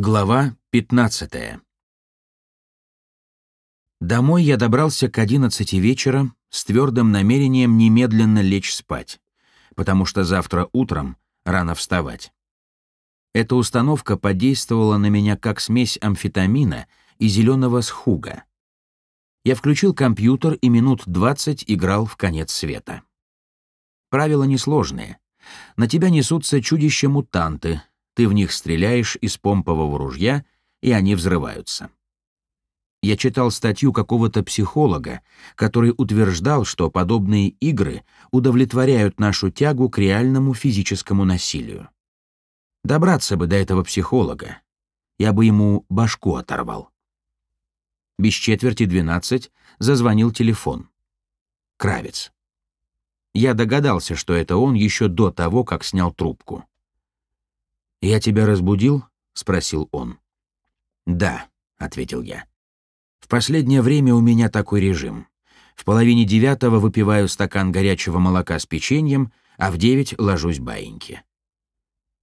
Глава 15 Домой я добрался к 11 вечера с твердым намерением немедленно лечь спать, потому что завтра утром рано вставать. Эта установка подействовала на меня как смесь амфетамина и зеленого схуга. Я включил компьютер и минут 20 играл в конец света. Правила несложные. На тебя несутся чудища-мутанты, ты в них стреляешь из помпового ружья, и они взрываются. Я читал статью какого-то психолога, который утверждал, что подобные игры удовлетворяют нашу тягу к реальному физическому насилию. Добраться бы до этого психолога. Я бы ему башку оторвал. Без четверти двенадцать зазвонил телефон. Кравец. Я догадался, что это он еще до того, как снял трубку. «Я тебя разбудил?» — спросил он. «Да», — ответил я. «В последнее время у меня такой режим. В половине девятого выпиваю стакан горячего молока с печеньем, а в девять ложусь баиньки».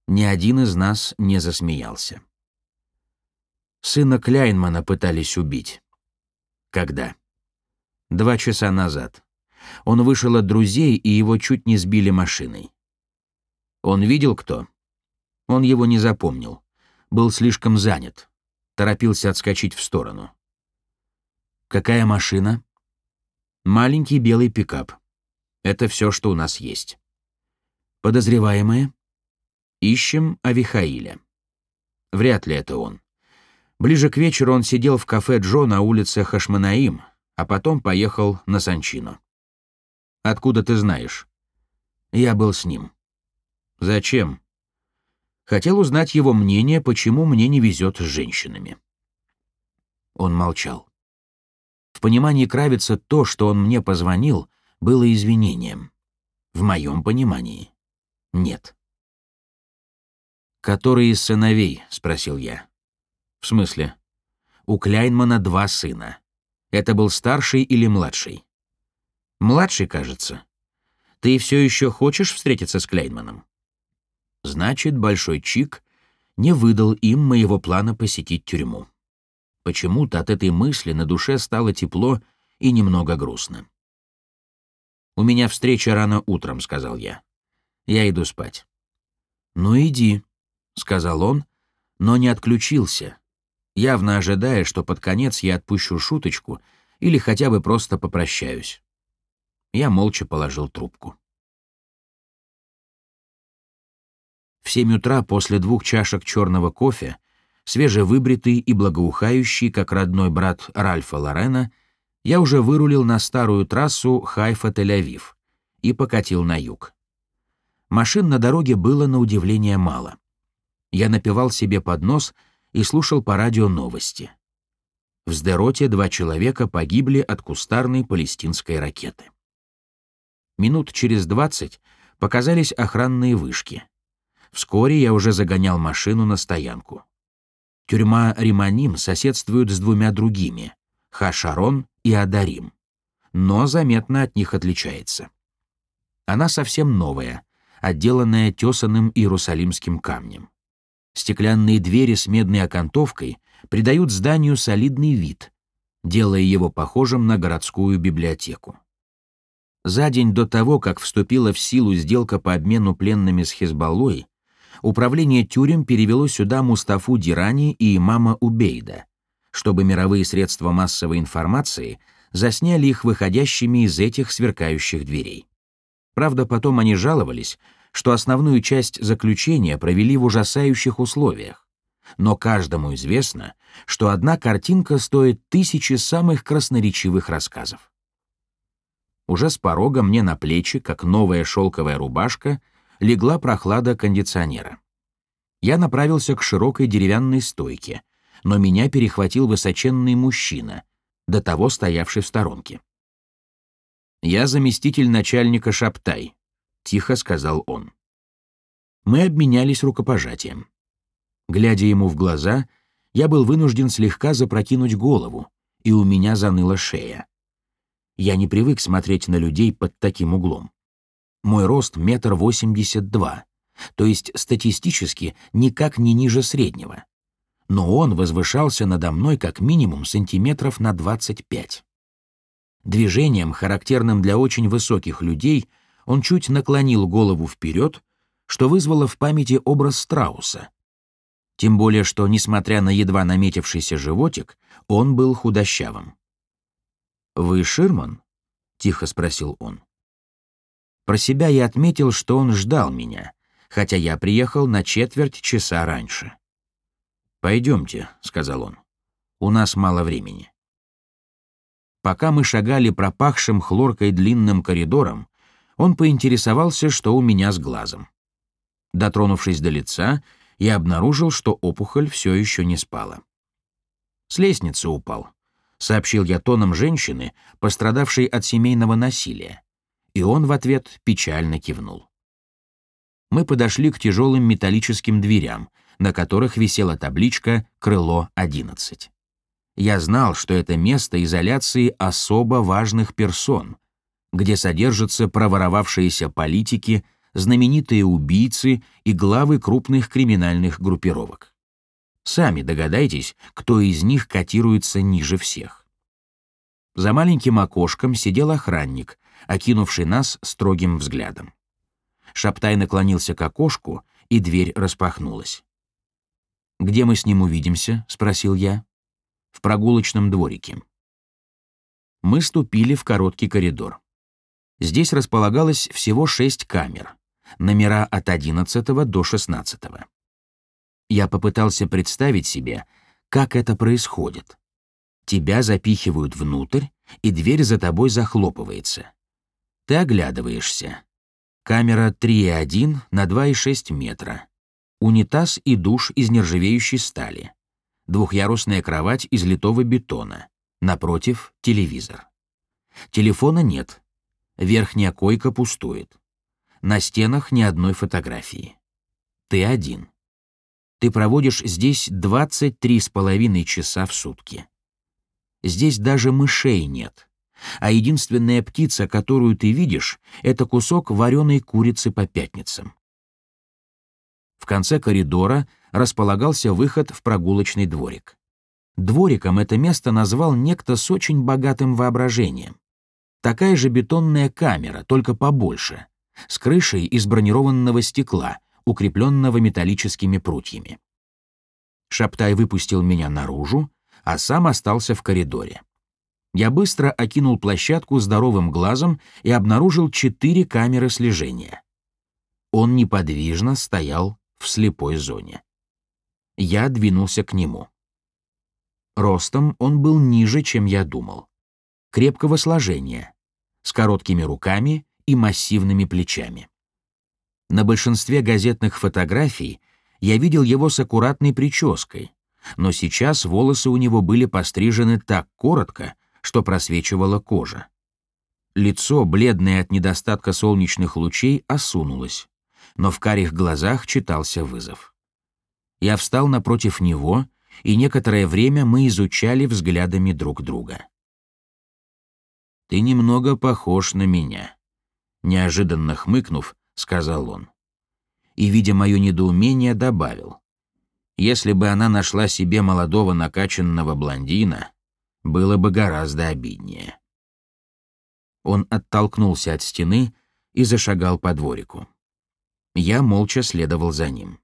Ни один из нас не засмеялся. Сына Кляйнмана пытались убить. Когда? Два часа назад. Он вышел от друзей, и его чуть не сбили машиной. Он видел кто? Он его не запомнил. Был слишком занят. Торопился отскочить в сторону. «Какая машина?» «Маленький белый пикап. Это все, что у нас есть». «Подозреваемые?» «Ищем Авихаиля». Вряд ли это он. Ближе к вечеру он сидел в кафе Джо на улице Хашманаим, а потом поехал на Санчино. «Откуда ты знаешь?» «Я был с ним». «Зачем?» Хотел узнать его мнение, почему мне не везет с женщинами. Он молчал. В понимании Кравица то, что он мне позвонил, было извинением. В моем понимании — нет. «Который из сыновей?» — спросил я. «В смысле?» «У Кляйнмана два сына. Это был старший или младший?» «Младший, кажется. Ты все еще хочешь встретиться с Кляйнманом?» Значит, Большой Чик не выдал им моего плана посетить тюрьму. Почему-то от этой мысли на душе стало тепло и немного грустно. «У меня встреча рано утром», — сказал я. «Я иду спать». «Ну иди», — сказал он, но не отключился, явно ожидая, что под конец я отпущу шуточку или хотя бы просто попрощаюсь. Я молча положил трубку. В семь утра после двух чашек черного кофе, свежевыбритый и благоухающий, как родной брат Ральфа Лорена, я уже вырулил на старую трассу Хайфа-Тель-Авив и покатил на юг. Машин на дороге было на удивление мало. Я напевал себе под нос и слушал по радио новости. В Сдероте два человека погибли от кустарной палестинской ракеты. Минут через двадцать показались охранные вышки — Вскоре я уже загонял машину на стоянку. Тюрьма Риманим соседствует с двумя другими — Хашарон и Адарим, но заметно от них отличается. Она совсем новая, отделанная тесаным иерусалимским камнем. Стеклянные двери с медной окантовкой придают зданию солидный вид, делая его похожим на городскую библиотеку. За день до того, как вступила в силу сделка по обмену пленными с Хизбаллой, управление тюрем перевело сюда Мустафу Дирани и имама Убейда, чтобы мировые средства массовой информации засняли их выходящими из этих сверкающих дверей. Правда, потом они жаловались, что основную часть заключения провели в ужасающих условиях. Но каждому известно, что одна картинка стоит тысячи самых красноречивых рассказов. Уже с порога мне на плечи, как новая шелковая рубашка, легла прохлада кондиционера. Я направился к широкой деревянной стойке, но меня перехватил высоченный мужчина, до того стоявший в сторонке. «Я заместитель начальника Шаптай», — тихо сказал он. Мы обменялись рукопожатием. Глядя ему в глаза, я был вынужден слегка запрокинуть голову, и у меня заныла шея. Я не привык смотреть на людей под таким углом. Мой рост метр восемьдесят два, то есть статистически никак не ниже среднего. но он возвышался надо мной как минимум сантиметров на 25. Движением, характерным для очень высоких людей, он чуть наклонил голову вперед, что вызвало в памяти образ страуса. Тем более, что, несмотря на едва наметившийся животик, он был худощавым. «Вы Ширман?» — тихо спросил он. Про себя я отметил, что он ждал меня, хотя я приехал на четверть часа раньше. «Пойдемте», — сказал он. «У нас мало времени». Пока мы шагали пропахшим хлоркой длинным коридором, он поинтересовался, что у меня с глазом. Дотронувшись до лица, я обнаружил, что опухоль все еще не спала. «С лестницы упал», — сообщил я тоном женщины, пострадавшей от семейного насилия, и он в ответ печально кивнул. Мы подошли к тяжелым металлическим дверям — на которых висела табличка «Крыло 11». Я знал, что это место изоляции особо важных персон, где содержатся проворовавшиеся политики, знаменитые убийцы и главы крупных криминальных группировок. Сами догадайтесь, кто из них котируется ниже всех. За маленьким окошком сидел охранник, окинувший нас строгим взглядом. Шаптай наклонился к окошку, и дверь распахнулась. «Где мы с ним увидимся?» — спросил я. «В прогулочном дворике». Мы ступили в короткий коридор. Здесь располагалось всего шесть камер, номера от 11 до 16. Я попытался представить себе, как это происходит. Тебя запихивают внутрь, и дверь за тобой захлопывается. Ты оглядываешься. Камера 3,1 на 2,6 метра унитаз и душ из нержавеющей стали, двухъярусная кровать из литого бетона, напротив — телевизор. Телефона нет, верхняя койка пустует. На стенах ни одной фотографии. Ты один. Ты проводишь здесь 23 с половиной часа в сутки. Здесь даже мышей нет, а единственная птица, которую ты видишь, это кусок вареной курицы по пятницам. В конце коридора располагался выход в прогулочный дворик. Двориком это место назвал некто с очень богатым воображением. Такая же бетонная камера, только побольше, с крышей из бронированного стекла, укрепленного металлическими прутьями. Шаптай выпустил меня наружу, а сам остался в коридоре. Я быстро окинул площадку здоровым глазом и обнаружил четыре камеры слежения. Он неподвижно стоял в слепой зоне. Я двинулся к нему. Ростом он был ниже, чем я думал. Крепкого сложения, с короткими руками и массивными плечами. На большинстве газетных фотографий я видел его с аккуратной прической, но сейчас волосы у него были пострижены так коротко, что просвечивала кожа. Лицо, бледное от недостатка солнечных лучей, осунулось но в карих глазах читался вызов. Я встал напротив него, и некоторое время мы изучали взглядами друг друга. «Ты немного похож на меня», — неожиданно хмыкнув, сказал он. И, видя мое недоумение, добавил. «Если бы она нашла себе молодого накачанного блондина, было бы гораздо обиднее». Он оттолкнулся от стены и зашагал по дворику. Я молча следовал за ним.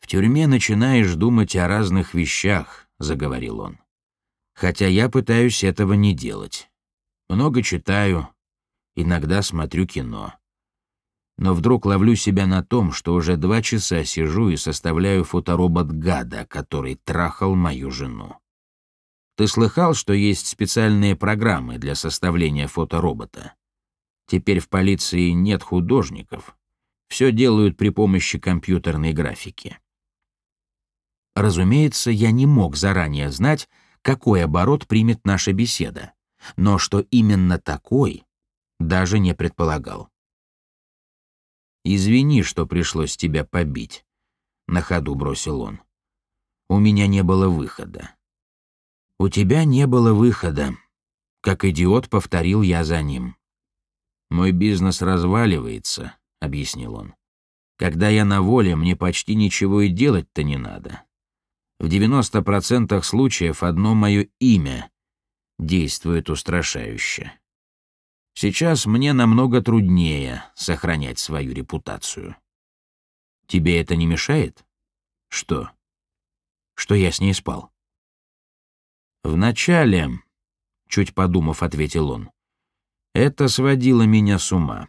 «В тюрьме начинаешь думать о разных вещах», — заговорил он. «Хотя я пытаюсь этого не делать. Много читаю, иногда смотрю кино. Но вдруг ловлю себя на том, что уже два часа сижу и составляю фоторобот гада, который трахал мою жену. Ты слыхал, что есть специальные программы для составления фоторобота? Теперь в полиции нет художников, все делают при помощи компьютерной графики. Разумеется, я не мог заранее знать, какой оборот примет наша беседа, но что именно такой, даже не предполагал. «Извини, что пришлось тебя побить», — на ходу бросил он. «У меня не было выхода». «У тебя не было выхода», — как идиот повторил я за ним. «Мой бизнес разваливается, — объяснил он. «Когда я на воле, мне почти ничего и делать-то не надо. В 90% случаев одно мое имя действует устрашающе. Сейчас мне намного труднее сохранять свою репутацию. Тебе это не мешает? Что? Что я с ней спал? Вначале, чуть подумав, ответил он, это сводило меня с ума.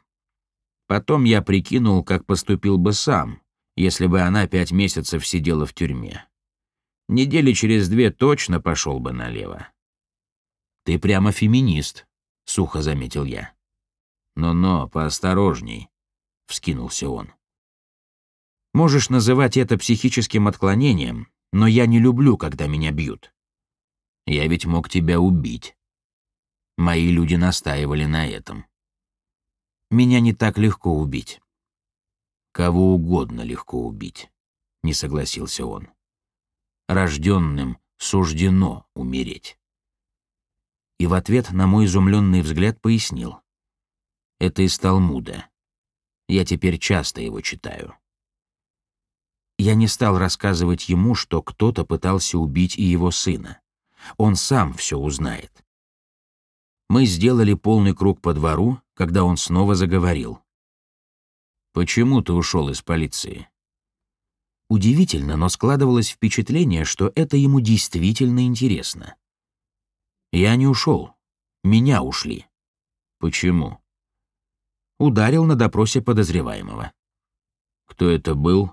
Потом я прикинул, как поступил бы сам, если бы она пять месяцев сидела в тюрьме. Недели через две точно пошел бы налево. Ты прямо феминист, — сухо заметил я. «Но-но, поосторожней», — вскинулся он. «Можешь называть это психическим отклонением, но я не люблю, когда меня бьют. Я ведь мог тебя убить. Мои люди настаивали на этом. Меня не так легко убить. Кого угодно легко убить, не согласился он. Рожденным суждено умереть и в ответ на мой изумленный взгляд пояснил. «Это из Талмуда. Я теперь часто его читаю». Я не стал рассказывать ему, что кто-то пытался убить и его сына. Он сам все узнает. Мы сделали полный круг по двору, когда он снова заговорил. «Почему ты ушел из полиции?» Удивительно, но складывалось впечатление, что это ему действительно интересно. Я не ушел. Меня ушли. Почему? Ударил на допросе подозреваемого. Кто это был?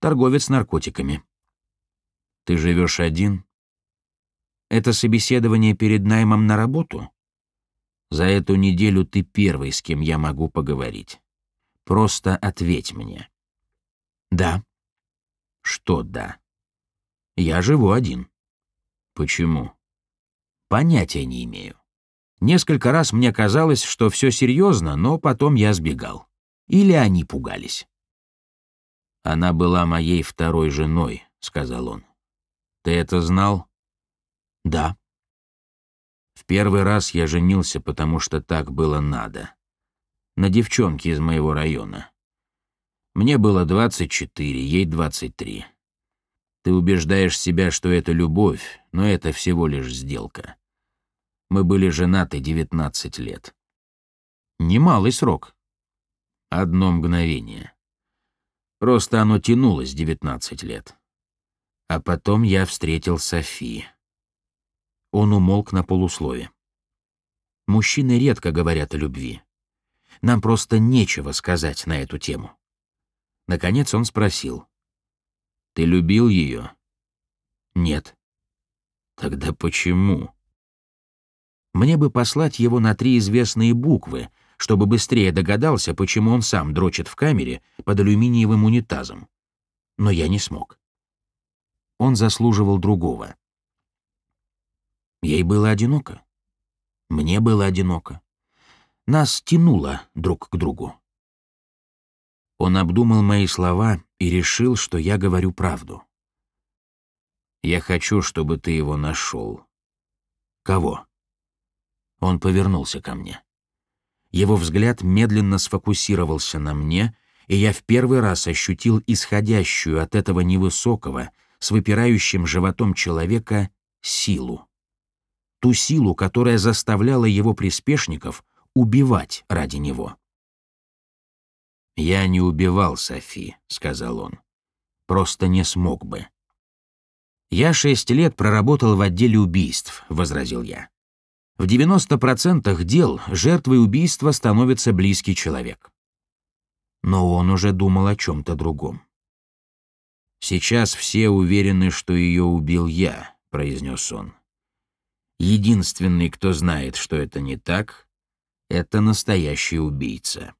Торговец наркотиками. Ты живешь один? Это собеседование перед наймом на работу? За эту неделю ты первый, с кем я могу поговорить. Просто ответь мне. Да. Что да? Я живу один. Почему? Понятия не имею. Несколько раз мне казалось, что все серьезно, но потом я сбегал. Или они пугались. «Она была моей второй женой», — сказал он. «Ты это знал?» «Да». В первый раз я женился, потому что так было надо. На девчонке из моего района. Мне было 24, ей 23. Ты убеждаешь себя, что это любовь, но это всего лишь сделка. Мы были женаты 19 лет. Немалый срок. Одно мгновение. Просто оно тянулось 19 лет. А потом я встретил Софи. Он умолк на полуслове. Мужчины редко говорят о любви. Нам просто нечего сказать на эту тему. Наконец он спросил. «Ты любил ее?» «Нет». «Тогда почему?» Мне бы послать его на три известные буквы, чтобы быстрее догадался, почему он сам дрочит в камере под алюминиевым унитазом. Но я не смог. Он заслуживал другого. Ей было одиноко. Мне было одиноко. Нас тянуло друг к другу. Он обдумал мои слова и решил, что я говорю правду. «Я хочу, чтобы ты его нашел». «Кого?» Он повернулся ко мне. Его взгляд медленно сфокусировался на мне, и я в первый раз ощутил исходящую от этого невысокого, с выпирающим животом человека, силу. Ту силу, которая заставляла его приспешников убивать ради него. «Я не убивал Софи», — сказал он. «Просто не смог бы». «Я шесть лет проработал в отделе убийств», — возразил я. В 90% дел жертвой убийства становится близкий человек. Но он уже думал о чем-то другом. «Сейчас все уверены, что ее убил я», — произнес он. «Единственный, кто знает, что это не так, — это настоящий убийца.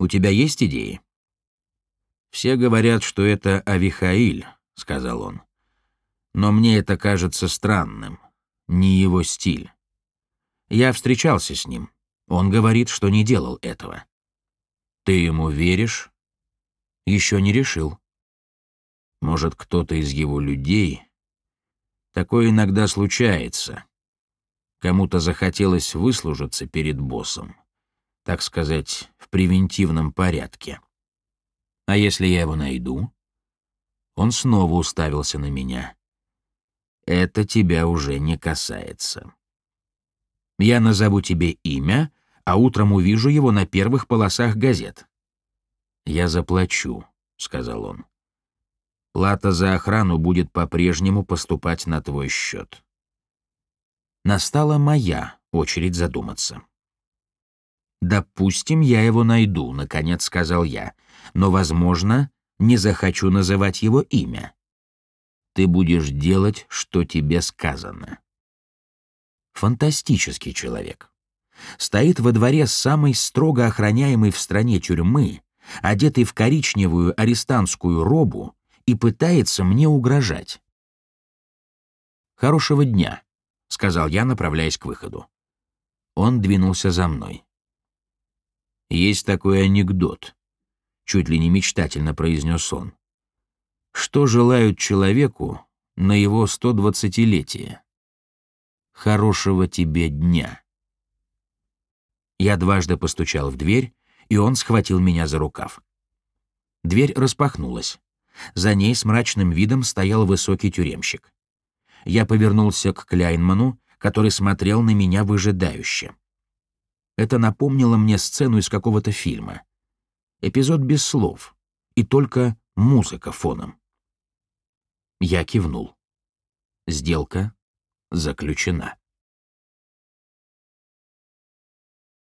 У тебя есть идеи?» «Все говорят, что это Авихаиль», — сказал он. «Но мне это кажется странным, не его стиль. Я встречался с ним. Он говорит, что не делал этого. Ты ему веришь? Еще не решил. Может, кто-то из его людей? Такое иногда случается. Кому-то захотелось выслужиться перед боссом. Так сказать, в превентивном порядке. А если я его найду? Он снова уставился на меня. «Это тебя уже не касается. Я назову тебе имя, а утром увижу его на первых полосах газет». «Я заплачу», — сказал он. «Плата за охрану будет по-прежнему поступать на твой счет». Настала моя очередь задуматься. «Допустим, я его найду», — наконец сказал я. «Но, возможно, не захочу называть его имя. Ты будешь делать, что тебе сказано». Фантастический человек. Стоит во дворе самой строго охраняемой в стране тюрьмы, одетый в коричневую арестантскую робу, и пытается мне угрожать. «Хорошего дня», — сказал я, направляясь к выходу. Он двинулся за мной. Есть такой анекдот, чуть ли не мечтательно произнес он. Что желают человеку на его 120-летие? Хорошего тебе дня. Я дважды постучал в дверь, и он схватил меня за рукав. Дверь распахнулась. За ней с мрачным видом стоял высокий тюремщик. Я повернулся к Кляйнману, который смотрел на меня выжидающе. Это напомнило мне сцену из какого-то фильма. Эпизод без слов, и только музыка фоном. Я кивнул. Сделка заключена.